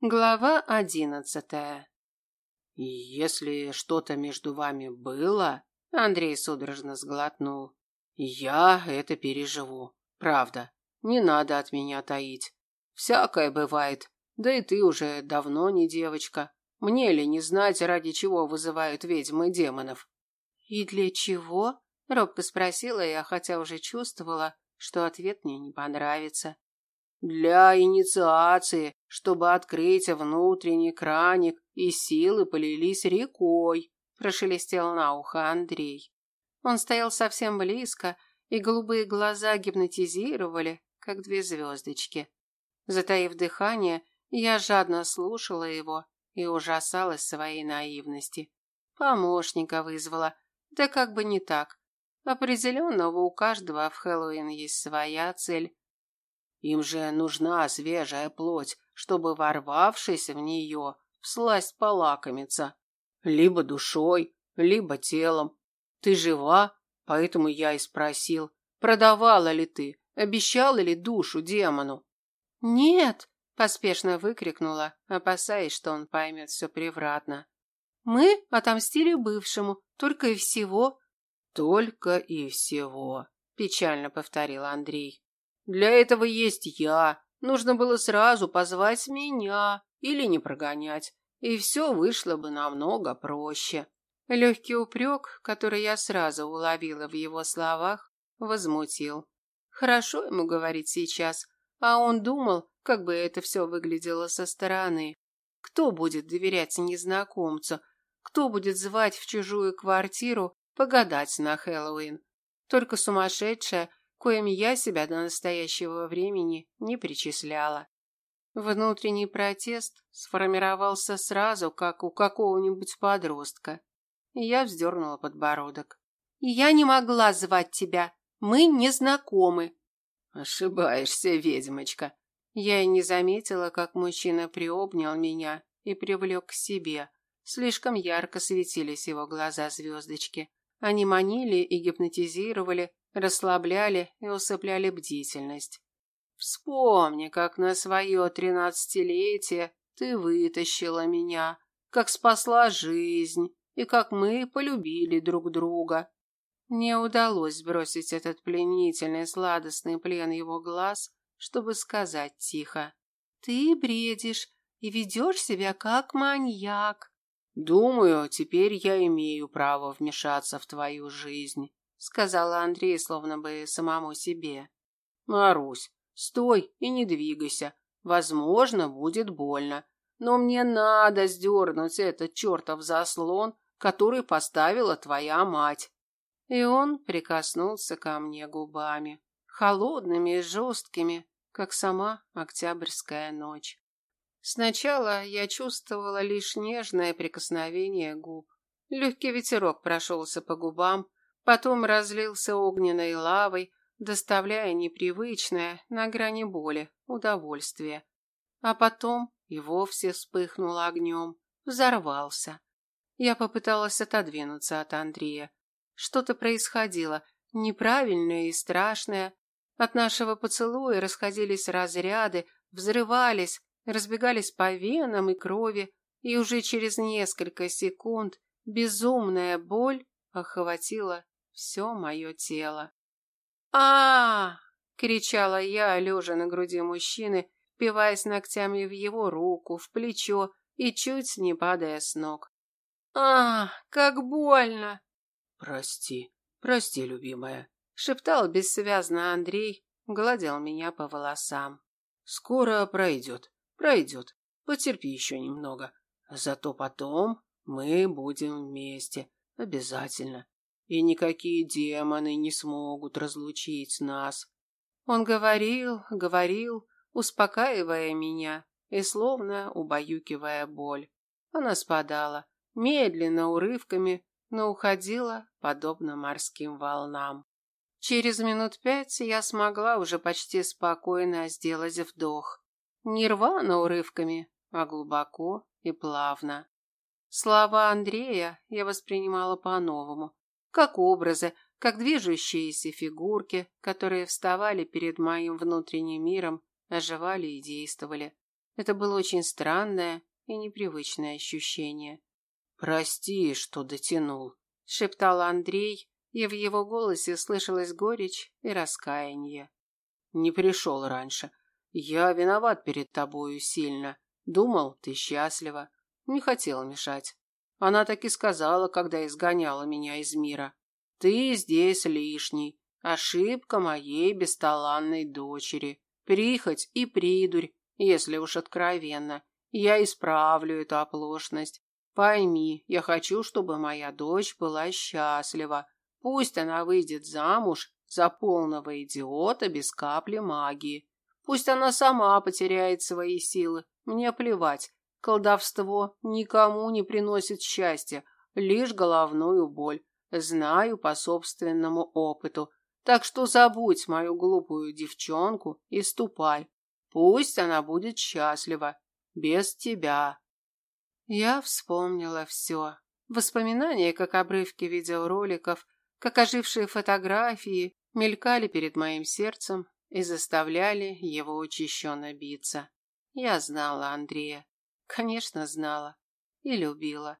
Глава одиннадцатая. Если что-то между вами было, Андрей судорожно сглотнул. Я это переживу. Правда. Не надо от меня таить. Всякое бывает. Да и ты уже давно не девочка. Мне ли не знать, ради чего вызывают ведьмы демонов? И для чего? робко спросила я, хотя уже чувствовала, что ответ мне не понравится. Для инициации, чтобы открыть внутренний краник, и силы полились рекой, прошелестел на ухо Андрей. Он стоял совсем близко, и голубые глаза гипнотизировали, как две звездочки. Затаив дыхание, я жадно слушала его и ужасалась своей наивности. Помощника вызвала, да как бы не так. Определенного у каждого в Хэллоуин есть своя цель, им же нужна свежая плоть, чтобы, ворвавшись в нее, всласть полакомиться. Либо душой, либо телом. Ты жива, поэтому я и спросил, продавала ли ты, обещала ли душу демону. Нет, поспешно выкрикнула, опасаясь, что он поймет все превратно. Мы отомстили бывшему, только и всего. Только и всего, печально повторил Андрей. Для этого есть я. Нужно было сразу позвать меня или не прогонять, и все вышло бы намного проще. Легкий упрек, который я сразу уловила в его словах, возмутил. Хорошо ему говорить сейчас, а он думал, как бы это все выглядело со стороны. Кто будет доверять незнакомцу? Кто будет звать в чужую квартиру погадать на Хэллоуин? Только сумасшедшая коим я себя до настоящего времени не причисляла. Внутренний протест сформировался сразу, как у какого-нибудь подростка. Я вздернула подбородок. «Я не могла звать тебя. Мы не знакомы». «Ошибаешься, ведьмочка». Я и не заметила, как мужчина приобнял меня и привлек к себе. Слишком ярко светились его глаза звездочки. Они манили и гипнотизировали, расслабляли и усыпляли бдительность. Вспомни, как на свое тринадцатилетие ты вытащила меня, как спасла жизнь и как мы полюбили друг друга. Мне удалось сбросить этот пленительный сладостный плен его глаз, чтобы сказать тихо. Ты бредишь и ведешь себя как маньяк. Думаю, теперь я имею право вмешаться в твою жизнь сказала Андрей словно бы самому себе. Марусь, стой и не двигайся. Возможно, будет больно, но мне надо сдернуть этот чертов заслон, который поставила твоя мать. И он прикоснулся ко мне губами, холодными и жесткими, как сама октябрьская ночь. Сначала я чувствовала лишь нежное прикосновение губ. Легкий ветерок прошелся по губам, Потом разлился огненной лавой, доставляя непривычное, на грани боли, удовольствие. А потом и вовсе вспыхнул огнем, взорвался. Я попыталась отодвинуться от Андрея. Что-то происходило, неправильное и страшное. От нашего поцелуя расходились разряды, взрывались, разбегались по венам и крови, и уже через несколько секунд безумная боль охватила все мое тело. а, -а, кричала я, лежа на груди мужчины, впиваясь ногтями в его руку, в плечо и чуть не падая с ног. а, как больно!» «Прости, прости, любимая», — шептал бессвязно Андрей, гладил меня по волосам. «Скоро пройдет, пройдет. Потерпи еще немного. Зато потом мы будем вместе. Обязательно и никакие демоны не смогут разлучить нас. Он говорил, говорил, успокаивая меня и словно убаюкивая боль. Она спадала, медленно, урывками, но уходила, подобно морским волнам. Через минут пять я смогла уже почти спокойно сделать вдох. Не рвано урывками, а глубоко и плавно. Слова Андрея я воспринимала по-новому, как образы, как движущиеся фигурки, которые вставали перед моим внутренним миром, оживали и действовали. Это было очень странное и непривычное ощущение. «Прости, что дотянул», – шептал Андрей, и в его голосе слышалась горечь и раскаяние. «Не пришел раньше. Я виноват перед тобою сильно. Думал, ты счастлива. Не хотел мешать. Она так и сказала, когда изгоняла меня из мира. Ты здесь лишний. Ошибка моей бесталанной дочери. Прихоть и придурь, если уж откровенно. Я исправлю эту оплошность. Пойми, я хочу, чтобы моя дочь была счастлива. Пусть она выйдет замуж за полного идиота без капли магии. Пусть она сама потеряет свои силы. Мне плевать. Колдовство никому не приносит счастья, лишь головную боль. Знаю по собственному опыту. Так что забудь мою глупую девчонку и ступай. Пусть она будет счастлива. Без тебя. Я вспомнила все. Воспоминания, как обрывки видеороликов, как ожившие фотографии, мелькали перед моим сердцем и заставляли его учащенно биться. Я знала Андрея. Конечно, знала. И любила.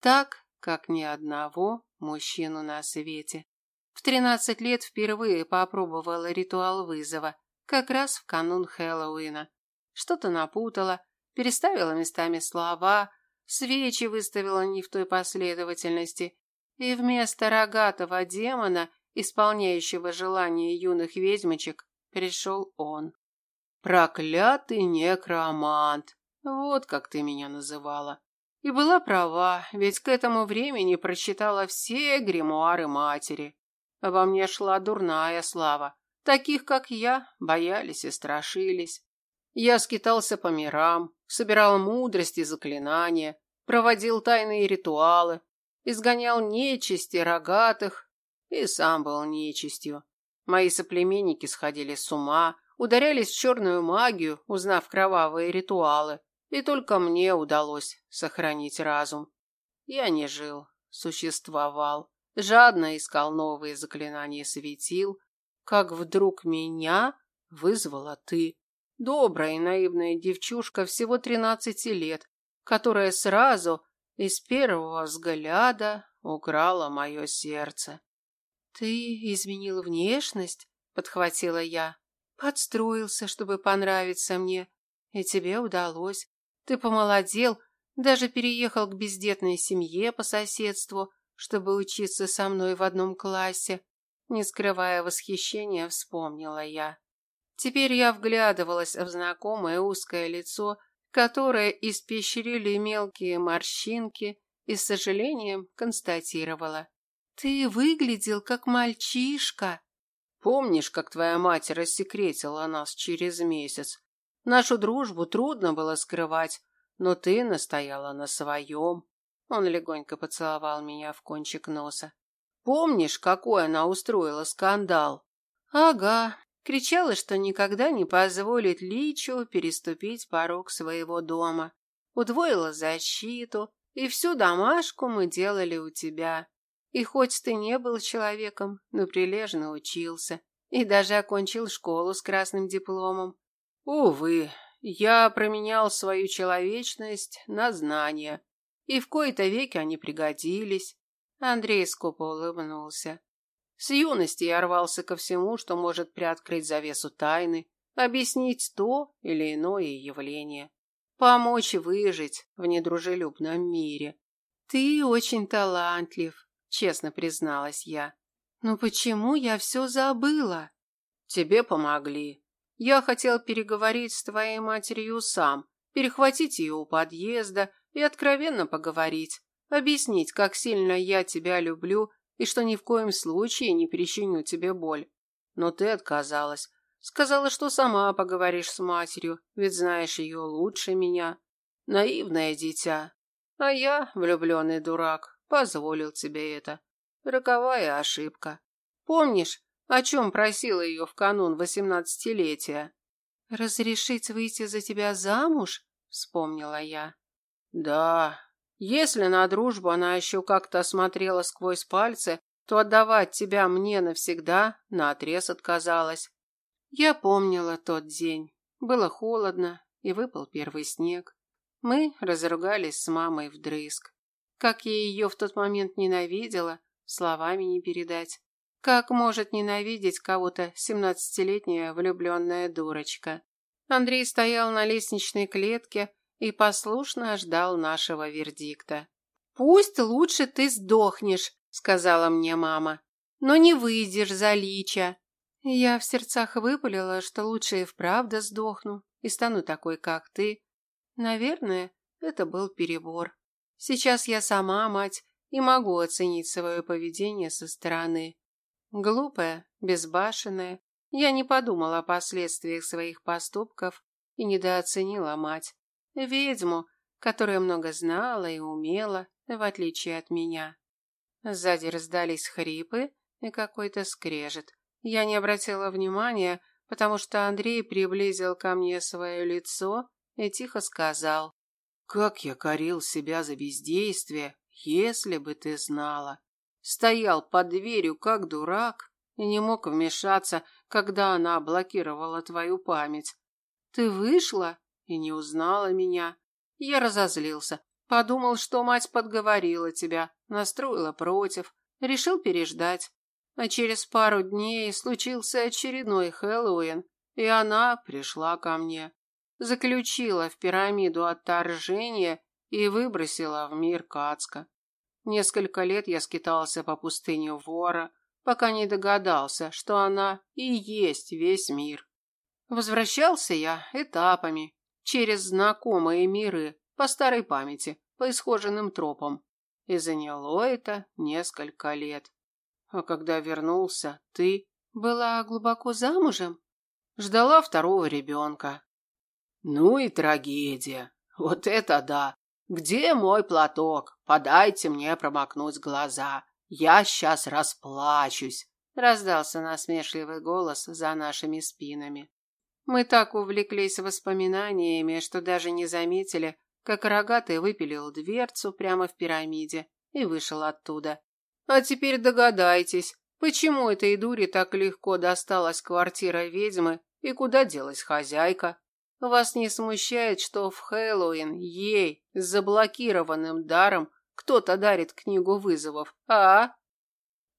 Так, как ни одного мужчину на свете. В тринадцать лет впервые попробовала ритуал вызова, как раз в канун Хэллоуина. Что-то напутала, переставила местами слова, свечи выставила не в той последовательности, и вместо рогатого демона, исполняющего желания юных ведьмочек, пришел он. Проклятый некромант. Вот как ты меня называла. И была права, ведь к этому времени прочитала все гримуары матери. Во мне шла дурная слава. Таких, как я, боялись и страшились. Я скитался по мирам, собирал мудрость и заклинания, проводил тайные ритуалы, изгонял нечисти рогатых и сам был нечистью. Мои соплеменники сходили с ума, ударялись в черную магию, узнав кровавые ритуалы, и только мне удалось сохранить разум. Я не жил, существовал, жадно искал новые заклинания светил, как вдруг меня вызвала ты, добрая и наивная девчушка всего тринадцати лет, которая сразу из первого взгляда украла мое сердце. Ты изменил внешность, подхватила я. Подстроился, чтобы понравиться мне, и тебе удалось. Ты помолодел, даже переехал к бездетной семье по соседству, чтобы учиться со мной в одном классе. Не скрывая восхищения, вспомнила я. Теперь я вглядывалась в знакомое узкое лицо, которое испещрили мелкие морщинки, и с сожалением констатировала. «Ты выглядел как мальчишка». «Помнишь, как твоя мать рассекретила нас через месяц? Нашу дружбу трудно было скрывать, но ты настояла на своем». Он легонько поцеловал меня в кончик носа. «Помнишь, какой она устроила скандал?» «Ага, кричала, что никогда не позволит Личу переступить порог своего дома. Удвоила защиту, и всю домашку мы делали у тебя. И хоть ты не был человеком, но прилежно учился и даже окончил школу с красным дипломом. Увы, я променял свою человечность на знания, и в кои-то веки они пригодились. Андрей скупо улыбнулся. С юности я рвался ко всему, что может приоткрыть завесу тайны, объяснить то или иное явление, помочь выжить в недружелюбном мире. Ты очень талантлив, честно призналась я. Но почему я все забыла? Тебе помогли. Я хотел переговорить с твоей матерью сам, перехватить ее у подъезда и откровенно поговорить, объяснить, как сильно я тебя люблю и что ни в коем случае не причиню тебе боль. Но ты отказалась. Сказала, что сама поговоришь с матерью, ведь знаешь ее лучше меня. Наивное дитя. А я, влюбленный дурак, позволил тебе это. Роковая ошибка. Помнишь, о чем просила ее в канун восемнадцатилетия? Разрешить выйти за тебя замуж? Вспомнила я. Да. Если на дружбу она еще как-то смотрела сквозь пальцы, то отдавать тебя мне навсегда наотрез отказалась. Я помнила тот день. Было холодно, и выпал первый снег. Мы разругались с мамой вдрызг. Как я ее в тот момент ненавидела, словами не передать. Как может ненавидеть кого-то семнадцатилетняя влюбленная дурочка? Андрей стоял на лестничной клетке и послушно ждал нашего вердикта. «Пусть лучше ты сдохнешь», — сказала мне мама, «но не выйдешь за лича». Я в сердцах выпалила, что лучше и вправду сдохну и стану такой, как ты. Наверное, это был перебор. Сейчас я сама мать и могу оценить свое поведение со стороны. Глупая, безбашенная, я не подумала о последствиях своих поступков и недооценила мать. Ведьму, которая много знала и умела, в отличие от меня. Сзади раздались хрипы и какой-то скрежет. Я не обратила внимания, потому что Андрей приблизил ко мне свое лицо и тихо сказал. «Как я корил себя за бездействие, если бы ты знала. Стоял под дверью, как дурак, и не мог вмешаться, когда она блокировала твою память. Ты вышла и не узнала меня. Я разозлился. Подумал, что мать подговорила тебя, настроила против. Решил переждать. А через пару дней случился очередной Хэллоуин, и она пришла ко мне. Заключила в пирамиду отторжения и выбросила в мир Кацка. Несколько лет я скитался по пустыне вора, пока не догадался, что она и есть весь мир. Возвращался я этапами, через знакомые миры, по старой памяти, по исхоженным тропам. И заняло это несколько лет. А когда вернулся, ты была глубоко замужем? Ждала второго ребенка. Ну и трагедия. Вот это да. Где мой платок? Подайте мне промокнуть глаза. Я сейчас расплачусь. Раздался насмешливый голос за нашими спинами. Мы так увлеклись воспоминаниями, что даже не заметили, как рогатый выпилил дверцу прямо в пирамиде и вышел оттуда. А теперь догадайтесь, почему этой дуре так легко досталась квартира ведьмы и куда делась хозяйка? Вас не смущает, что в Хэллоуин ей с заблокированным даром кто-то дарит книгу вызовов, а?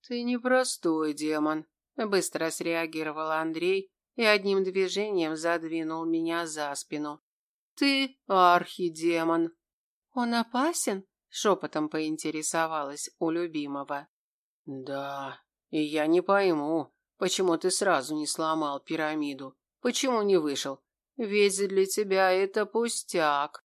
Ты непростой демон, быстро среагировал Андрей и одним движением задвинул меня за спину. Ты архидемон. Он опасен? шепотом поинтересовалась у любимого. Да, и я не пойму, почему ты сразу не сломал пирамиду. Почему не вышел? Ведь для тебя это пустяк.